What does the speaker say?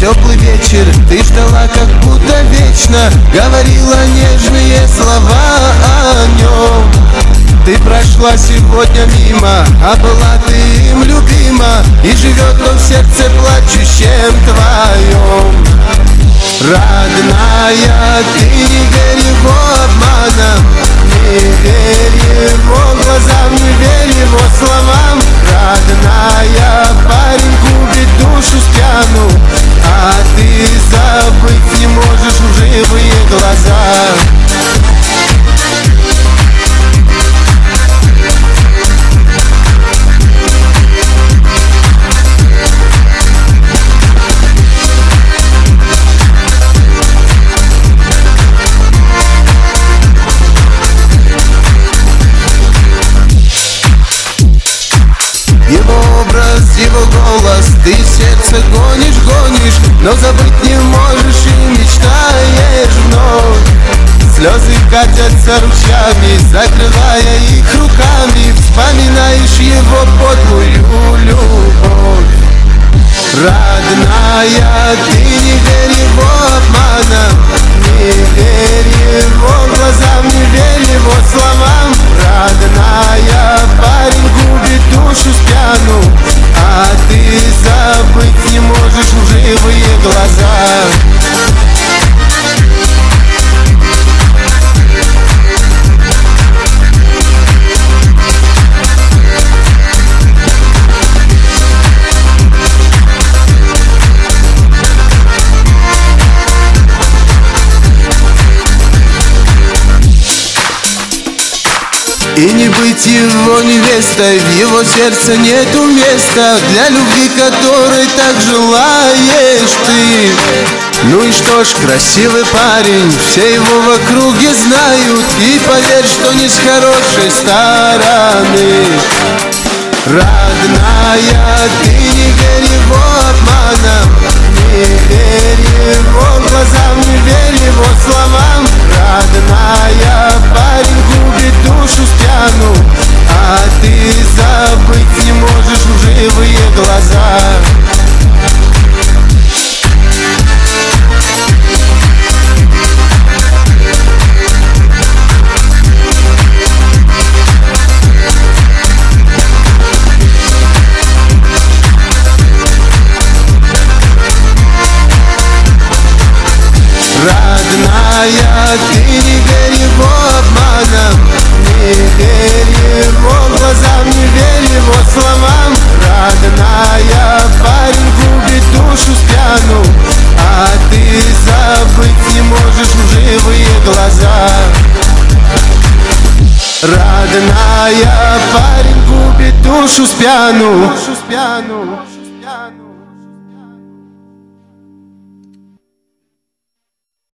теплый вечер Ты ждала как будто вечно. Говорила нежные слова о нем. Ты прошла сегодня мимо А была ты им любима. И живет он в сердце плачущем твоем. Родная, ты не верь его его голос. Ты сердце гонишь, гонишь Но забыть не можешь и мечтаешь вновь. Слезы катятся ручьями Закрывая их руками И не быть его невестой В его сердце нету места. Для любви, которой так желаешь ты. Ну и что ж, красивый парень Все его в округе знают. И поверь, что не с хорошей стороны. Родная, ты не верь Родная, парень губит душу